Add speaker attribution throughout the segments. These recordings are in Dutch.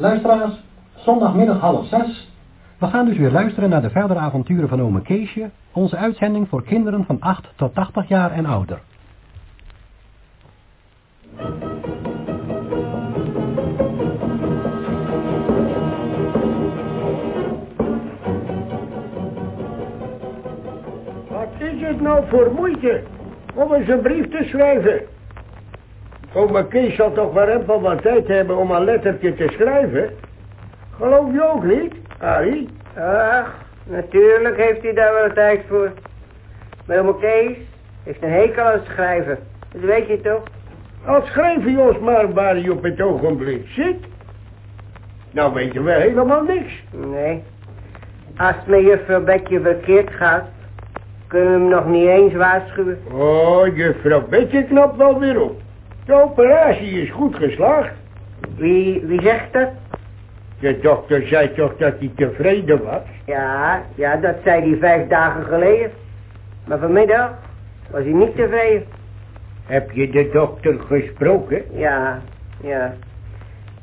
Speaker 1: Luisteraars, zondagmiddag half zes. We gaan dus weer luisteren naar de verdere avonturen van ome Keesje, onze uitzending voor kinderen van 8 tot 80 jaar en ouder.
Speaker 2: Wat is het nou voor moeite om eens een brief te schrijven? Oma Kees zal toch maar even wat tijd hebben om een lettertje te schrijven? Geloof je ook niet, Harry?
Speaker 3: Ach, natuurlijk heeft hij daar wel tijd voor. Maar oma Kees heeft een hekel aan schrijven. Dat weet je toch?
Speaker 2: Als schrijf je ons maar waar hij op het ogenblik zit. Nou weten we helemaal niks.
Speaker 3: Nee. Als het met juffrouw Bekje verkeerd gaat, kunnen we hem nog niet eens waarschuwen.
Speaker 2: Oh, juffrouw Betje knapt wel weer op. De operatie is goed geslaagd.
Speaker 3: Wie, wie zegt dat?
Speaker 2: De dokter zei toch dat hij tevreden was?
Speaker 3: Ja, ja, dat zei hij vijf dagen geleden. Maar vanmiddag was hij niet tevreden.
Speaker 2: Heb je de dokter gesproken?
Speaker 3: Ja, ja.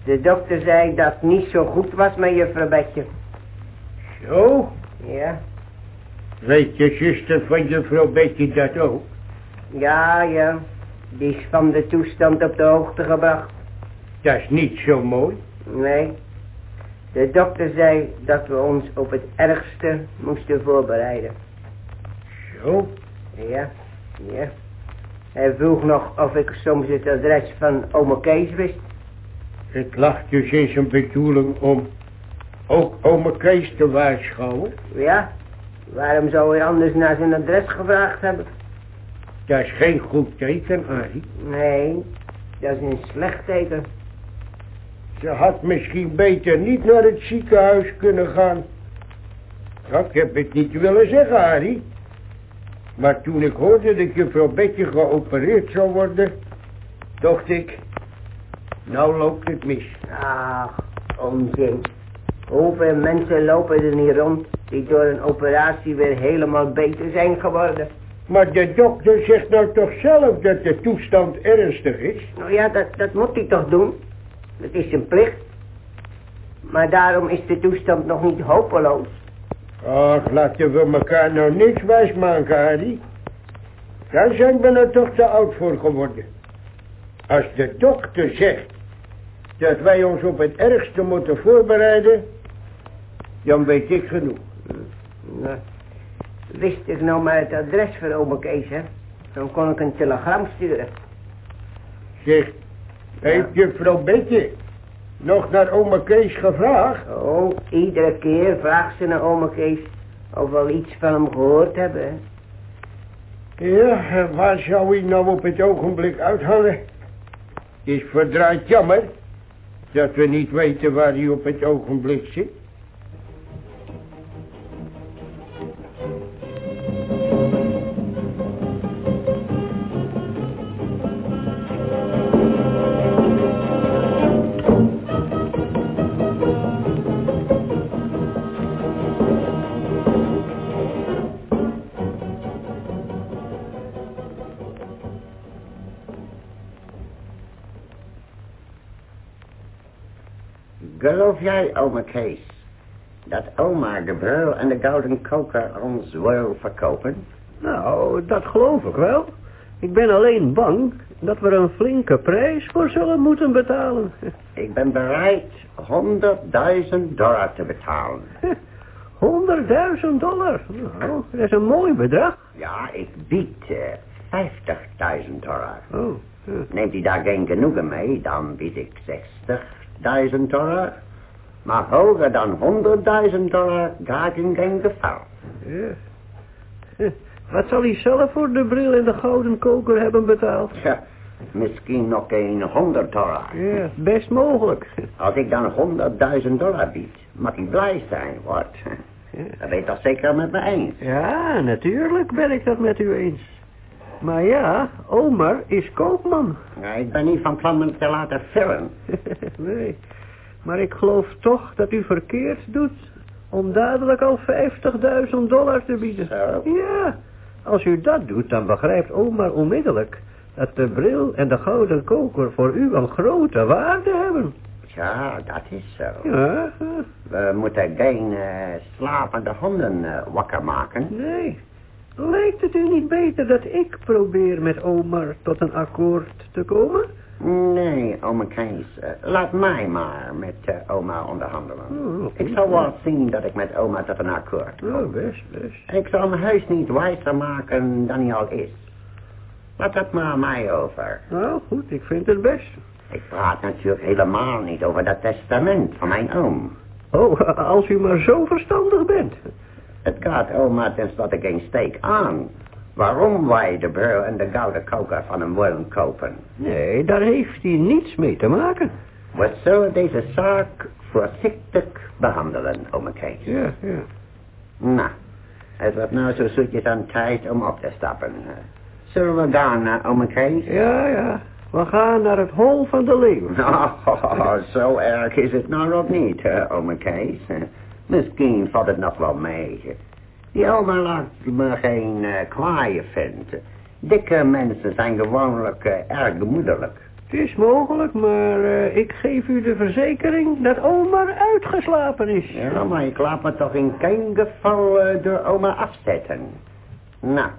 Speaker 3: De dokter zei dat het niet zo goed was met juffrouw Betje.
Speaker 2: Zo?
Speaker 3: Ja,
Speaker 2: Weet je zuster van juffrouw Betje dat ook?
Speaker 3: ja, ja. Die is van de toestand op de hoogte gebracht.
Speaker 2: Dat is niet zo mooi.
Speaker 3: Nee. De dokter zei dat we ons op het ergste moesten voorbereiden.
Speaker 2: Zo?
Speaker 3: Ja, ja. Hij vroeg nog of ik soms het adres van oma Kees wist.
Speaker 2: Het lag dus in zijn bedoeling om ook oma Kees te waarschuwen.
Speaker 3: Ja, waarom zou hij anders naar zijn adres gevraagd hebben?
Speaker 2: Dat is geen goed teken, Arie.
Speaker 3: Nee, dat is een slecht teken.
Speaker 2: Ze had misschien beter niet naar het ziekenhuis kunnen gaan. Ik heb het niet willen zeggen, Arie. Maar toen ik hoorde dat juffrouw Betje geopereerd zou worden, dacht ik, nou loopt het mis.
Speaker 3: Ach, onzin. Hoeveel mensen lopen er niet rond die door een operatie weer helemaal beter zijn geworden?
Speaker 2: Maar de dokter zegt nou toch zelf dat de toestand ernstig is?
Speaker 3: Nou ja, dat, dat moet hij toch doen. Dat is zijn plicht. Maar daarom is de toestand nog niet hopeloos.
Speaker 2: Ach, laten we elkaar nou niks wijsmaken, Harry. Daar zijn we nou toch te oud voor geworden. Als de dokter zegt dat wij ons op het ergste moeten voorbereiden, dan weet ik genoeg.
Speaker 3: Nou, wist ik nou maar het adres voor oma Kees, hè? Dan kon ik een telegram sturen.
Speaker 2: Zeg, heeft juffrouw Betje nog naar oma Kees gevraagd?
Speaker 3: Oh, iedere keer vraagt ze naar oma Kees of we al iets van hem gehoord hebben.
Speaker 2: Ja, waar zou hij nou op het ogenblik uithangen? Het is verdraaid jammer dat we niet weten waar hij op het ogenblik zit.
Speaker 4: Jij, oma Kees, dat oma de bril en de gouden koker ons wil verkopen?
Speaker 5: Nou, dat geloof ik wel. Ik ben alleen bang dat we er een flinke prijs voor zullen moeten betalen.
Speaker 4: Ik ben bereid 100.000 dollar te betalen.
Speaker 5: 100.000 dollar. Nou, dat is een mooi bedrag.
Speaker 4: Ja, ik bied eh, 50.000 dollar.
Speaker 5: Oh, ja.
Speaker 4: Neemt hij daar geen genoegen mee, dan bied ik 60.000 dollar. Maar hoger dan 100.000 dollar ga ik in geen geval.
Speaker 5: ja. Wat zal hij zelf voor de bril en de gouden koker hebben betaald?
Speaker 4: Tja, misschien nog geen 100 dollar.
Speaker 5: Ja, best mogelijk.
Speaker 4: Als ik dan 100.000 dollar bied, mag hij blij zijn, wat? Dat weet dat zeker met me eens.
Speaker 5: Ja, natuurlijk ben ik dat met u eens. Maar ja, Omar is koopman.
Speaker 4: Ja, ik ben niet van plan me te laten vullen.
Speaker 5: nee, maar ik geloof toch dat u verkeerd doet om dadelijk al 50.000 dollar te bieden.
Speaker 4: Zo.
Speaker 5: Ja, als u dat doet, dan begrijpt Omar onmiddellijk dat de bril en de gouden koker voor u een grote waarde hebben.
Speaker 4: Ja, dat is zo.
Speaker 5: Ja,
Speaker 4: We moeten geen eh, slapende honden eh, wakker maken.
Speaker 5: nee. Lijkt het u niet beter dat ik probeer met Omar tot een akkoord te komen?
Speaker 4: Nee, oma Kees. eh, laat mij maar met eh, oma onderhandelen.
Speaker 5: Oh,
Speaker 4: Ik zal wel zien dat ik met oma tot een akkoord kom.
Speaker 5: Oh, best, best.
Speaker 4: Ik zal hem heus niet wijzer maken dan hij al is. Laat dat maar aan mij over.
Speaker 5: Nou, goed, ik vind het best.
Speaker 4: Ik praat natuurlijk helemaal niet over dat testament van mijn oom.
Speaker 5: Oh, als u maar zo verstandig bent.
Speaker 4: Het gaat oma tenslotte geen steek aan. Waarom wij de bril en de gouden koker van hem willen kopen.
Speaker 5: Nee, daar heeft hij niets mee te maken.
Speaker 4: We zullen deze zaak voorzichtig behandelen, oma Kees.
Speaker 5: Ja, ja.
Speaker 4: Nou, het wordt nou zo zoetjes aan tijd om op te stappen. Eh, Zullen we gaan, uh, oma Kees?
Speaker 5: Ja, ja. We gaan naar het hol van de leeuw.
Speaker 4: Nou, zo erg is het nou nog niet, uh, oma Kees. Eh, Misschien valt het nog wel mee. Die oma laat me geen uh, kwaaie vinden. Dikke mensen zijn gewoonlijk eh, erg gemoedelijk.
Speaker 5: Het is mogelijk, maar eh, ik geef u de verzekering dat Omar uitgeslapen is.
Speaker 4: Ja, maar ik laat me toch in geen geval eh, door oma afzetten. Nou,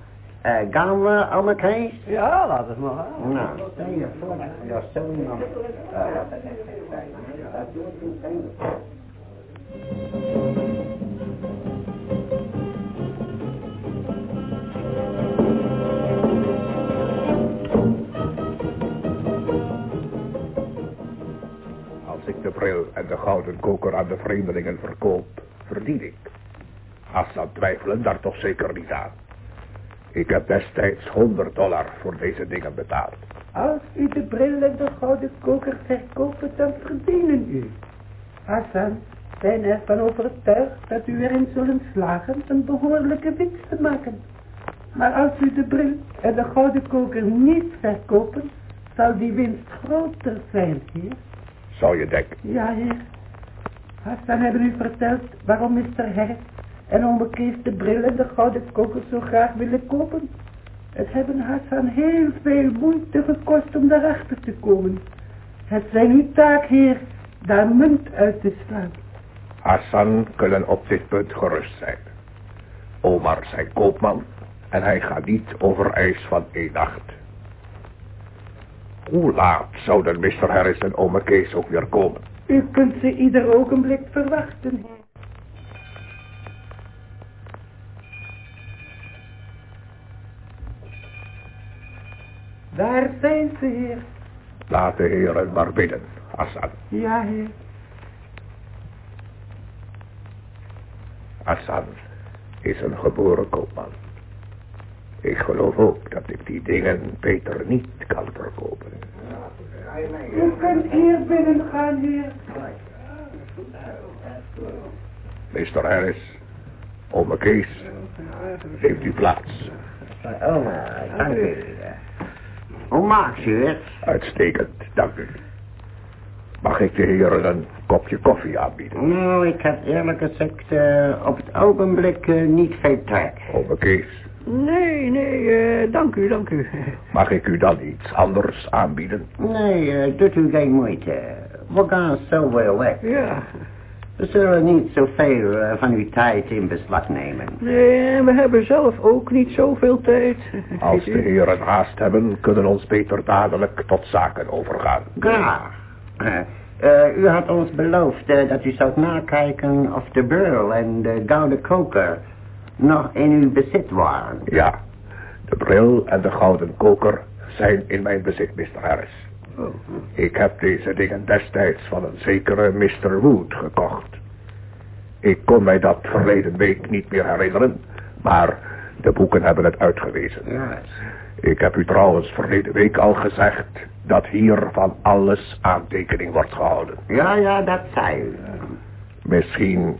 Speaker 4: eh, gaan we, oma Kees?
Speaker 5: Ja, laat het maar.
Speaker 4: Nou, stel je voor dat je zo iemand...
Speaker 6: Als gouden koker aan de vreemdelingen verkoop, verdien ik. Hassan twijfelen daar toch zeker niet aan. Ik heb destijds 100 dollar voor deze dingen betaald.
Speaker 7: Als u de bril en de gouden koker verkoopt, dan verdienen u. Hassan, zijn ervan overtuigd dat u erin zullen slagen een behoorlijke winst te maken. Maar als u de bril en de gouden koker niet verkopen, zal die winst groter zijn, heer.
Speaker 6: Zou je denken?
Speaker 7: Ja, heer. Hassan hebben u verteld waarom Mr. Harris en ome Kees de de gouden koker zo graag willen kopen. Het hebben Hassan heel veel moeite gekost om daarachter te komen. Het zijn uw taak, heer, daar munt uit te slaan.
Speaker 6: Hassan kunnen op dit punt gerust zijn. Omar zijn koopman en hij gaat niet over ijs van één nacht. Hoe laat zouden Mr. Harris en oma Kees ook weer komen?
Speaker 7: U kunt ze ieder ogenblik verwachten, heer. Daar zijn ze, heer.
Speaker 6: Laat de heren maar bidden, Hassan.
Speaker 7: Ja, heer.
Speaker 6: Hassan is een geboren koopman. Ik geloof ook dat ik die dingen beter niet kan verkopen.
Speaker 7: U kunt hier binnengaan, heer.
Speaker 6: Mr. Harris, ome Kees, neemt u plaats.
Speaker 4: Oma, dank u. Hoe maakt u het?
Speaker 6: Uitstekend, dank u. Mag ik de heren een kopje koffie aanbieden?
Speaker 4: Nou, ik heb eerlijk gezegd eh, op het ogenblik eh, niet veel trek.
Speaker 6: Ome Kees,
Speaker 5: Nee, nee, eh, dank u, dank u.
Speaker 6: mag ik u dan iets anders aanbieden?
Speaker 4: Nee, eh, doet u geen moeite. We gaan zo weer weg.
Speaker 5: Ja,
Speaker 4: We zullen niet zoveel eh, van uw tijd in beslag nemen.
Speaker 5: nee, we hebben zelf ook niet zoveel tijd.
Speaker 6: Als de heren haast hebben, kunnen ons beter dadelijk tot zaken overgaan.
Speaker 4: Graag. U had ons beloofd dat u zou nakijken of de bril en de gouden koker nog in uw bezit waren.
Speaker 6: Ja, de bril en de gouden koker zijn in mijn bezit, Mr. Harris. Ik heb deze dingen destijds van een zekere Mr. Wood gekocht. Ik kon mij dat verleden week niet meer herinneren, maar de boeken hebben het uitgewezen. Ik heb u trouwens verleden week al gezegd dat hier van alles aantekening wordt gehouden.
Speaker 4: Ja, ja, dat zei u.
Speaker 6: Misschien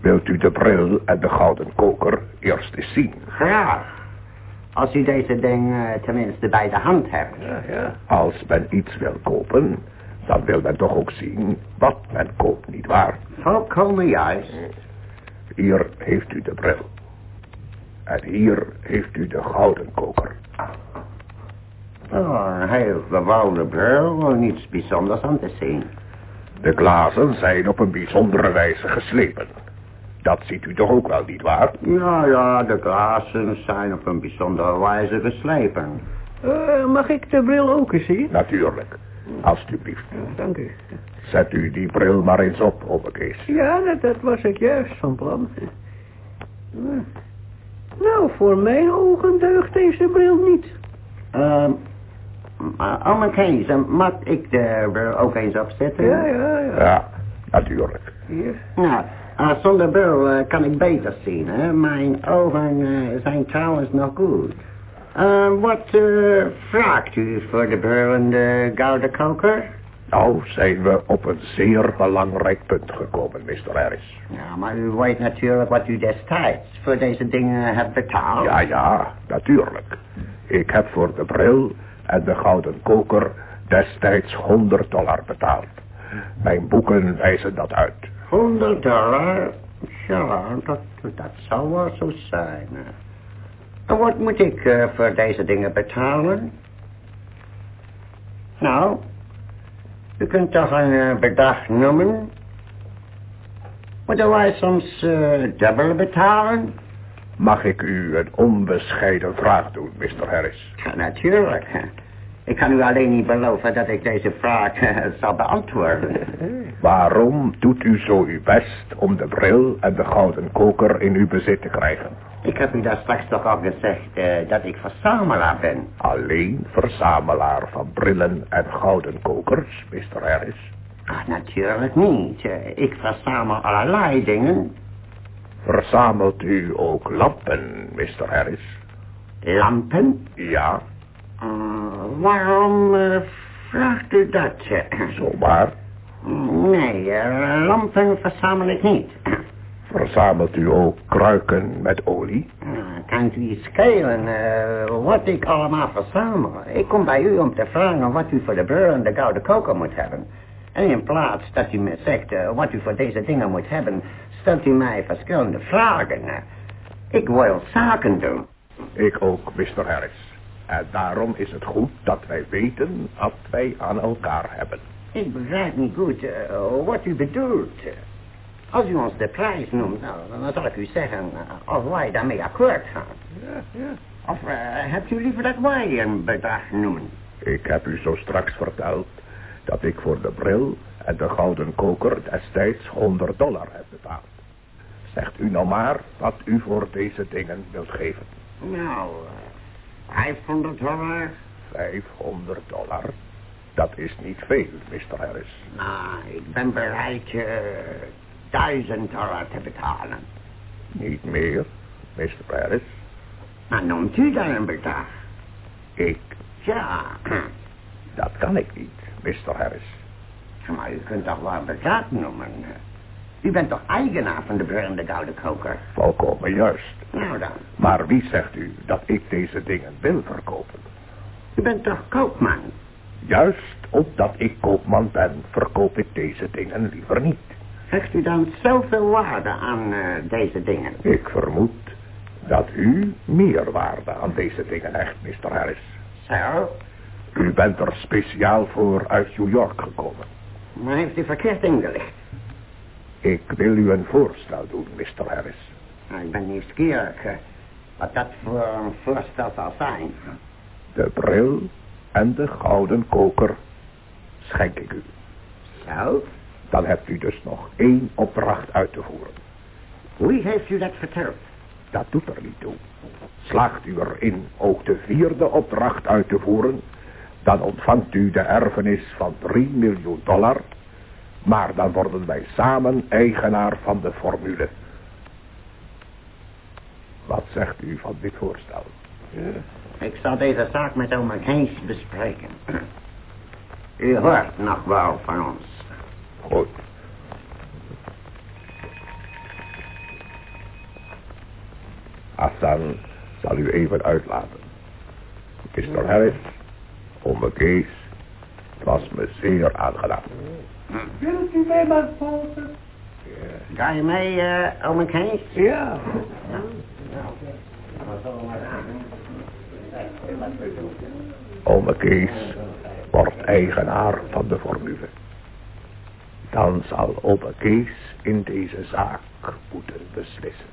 Speaker 6: wilt u de bril en de gouden koker eerst eens zien.
Speaker 4: Graag. Als u deze ding eh, tenminste bij de hand hebt.
Speaker 5: Ja, ja.
Speaker 6: Als men iets wil kopen, dan wil men toch ook zien wat men koopt, nietwaar?
Speaker 4: Volkomen juist.
Speaker 6: Hier heeft u de bril. En hier heeft u de gouden koker.
Speaker 4: Oh, een heel gewone bril, niets bijzonders aan te zien.
Speaker 6: De glazen zijn op een bijzondere wijze geslepen. Dat ziet u toch ook wel, niet waar?
Speaker 4: Ja, ja, de glazen zijn op een bijzondere wijze geslepen.
Speaker 5: Eh, mag ik de bril ook eens zien?
Speaker 6: Natuurlijk. Alsjeblieft.
Speaker 5: Dank u.
Speaker 6: Zet u die bril maar eens op, ome Kees.
Speaker 5: Ja, dat, dat was ik juist van plan. Nou, voor mijn ogen deugt deze bril niet.
Speaker 4: Ehm, uh, eh, mag ik de bril ook eens opzetten?
Speaker 5: Ja, ja, ja.
Speaker 6: Ja, natuurlijk.
Speaker 5: Hier.
Speaker 4: Nou, eh, zonder bril eh, kan ik beter zien, hè. Mijn ogen eh, zijn trouwens nog goed. Eh, wat vraagt u voor de bril en de gouden koker?
Speaker 6: Nou zijn we op een zeer belangrijk punt gekomen, Mr. Harris.
Speaker 4: Ja, maar u weet natuurlijk wat u destijds voor deze dingen hebt betaald.
Speaker 6: Ja, ja, natuurlijk. Ik heb voor de bril en de gouden koker destijds 100 dollar betaald. Mijn boeken wijzen dat uit.
Speaker 4: 100 dollar? Ja, dat, dat zou wel zo zijn. En wat moet ik eh, voor deze dingen betalen? Nou, u kunt toch een eh, bedrag noemen? Moeten wij soms eh, dubbel betalen?
Speaker 6: Mag ik u een onbescheiden vraag doen, Mr. Harris?
Speaker 4: Ja, natuurlijk. Ik kan u alleen niet beloven dat ik deze vraag eh, zal beantwoorden.
Speaker 6: Waarom doet u zo uw best om de bril en de gouden koker in uw bezit te krijgen?
Speaker 4: Ik heb u daar straks toch al gezegd eh, dat ik verzamelaar ben.
Speaker 6: Alleen verzamelaar van brillen en gouden kokers, Mr. Harris.
Speaker 4: Ah, natuurlijk niet. Eh, Ik verzamel allerlei dingen.
Speaker 6: Verzamelt u ook lampen, Mr. Harris?
Speaker 4: Lampen?
Speaker 6: Ja,
Speaker 4: Eh, waarom eh, vraagt u dat?
Speaker 6: zomaar.
Speaker 4: Nee, eh, lampen verzamel ik niet.
Speaker 6: Verzamelt u ook kruiken met olie?
Speaker 4: Kan u iets schelen eh, wat ik allemaal verzamel? Ik kom bij u om te vragen wat u voor de bril en de gouden koker moet hebben. En in plaats dat u me zegt wat u voor deze dingen moet hebben, stelt u mij verschillende vragen. Ik wil zaken doen.
Speaker 6: Ik ook, Mr. Harris. En daarom is het goed dat wij weten wat wij aan elkaar hebben.
Speaker 4: Ik begrijp niet goed eh, wat u bedoelt. Als u ons de prijs noemt, nou, dan zal ik u zeggen eh, of wij daarmee akkoord gaan. Of eh, hebt u liever dat wij een bedrag noemen?
Speaker 6: Ik heb u zo straks verteld dat ik voor de bril en de gouden koker destijds 100 dollar heb betaald. Zegt u nou maar wat u voor deze dingen wilt geven.
Speaker 4: Nou, eh, 500 dollar?
Speaker 6: 500 dollar? Dat is niet veel, Mr. Harris.
Speaker 4: Nou, ik ben bereid eh 1000 dollar te betalen.
Speaker 6: Niet meer, Mr. Harris.
Speaker 4: Maar noemt u dan een bedrag?
Speaker 6: Ik,
Speaker 4: Ja,
Speaker 6: dat kan ik niet, Mr. Harris.
Speaker 4: maar u kunt toch wel een bedrag noemen. U bent toch eigenaar van de brandende gouden koker?
Speaker 6: Volkomen juist.
Speaker 4: Nou dan,
Speaker 6: Maar wie zegt u dat ik deze dingen wil verkopen?
Speaker 4: u bent toch koopman?
Speaker 6: Juist omdat ik koopman ben, verkoop ik deze dingen liever niet.
Speaker 4: Hecht u dan zoveel waarde aan eh, deze dingen?
Speaker 6: Ik vermoed dat u meer waarde aan deze dingen hecht, Mr. Harris.
Speaker 4: Zo,
Speaker 6: U bent er speciaal voor uit New York gekomen.
Speaker 4: maar heeft u verkeerd ingelicht?
Speaker 6: Ik wil u een voorstel doen, Mr. Harris.
Speaker 4: Nou, ik ben nieuwsgierig eh, wat dat voor een voorstel zal zijn.
Speaker 6: De bril en de gouden koker schenk ik u.
Speaker 4: Zo,
Speaker 6: Dan hebt u dus nog één opdracht uit te voeren.
Speaker 4: wie heeft u dat verteld?
Speaker 6: Dat doet er niet toe. Slaagt u erin ook de vierde opdracht uit te voeren, dan ontvangt u de erfenis van 3 miljoen dollar, maar dan worden wij samen eigenaar van de formule. Wat zegt u van dit voorstel?
Speaker 4: Ik zal deze zaak met oma Kees bespreken. U hoort nog wel van ons.
Speaker 6: Goed. Hassan zal u even uitlaten. Mr. Harris, ome Kees, was me zeer aangenaam.
Speaker 7: Wilt u mij maar volgen?
Speaker 4: Ga je mee, eh oma Kees?
Speaker 5: Ja.
Speaker 6: Ome Kees wordt eigenaar van de formule. dan zal opa Kees in deze zaak moeten beslissen.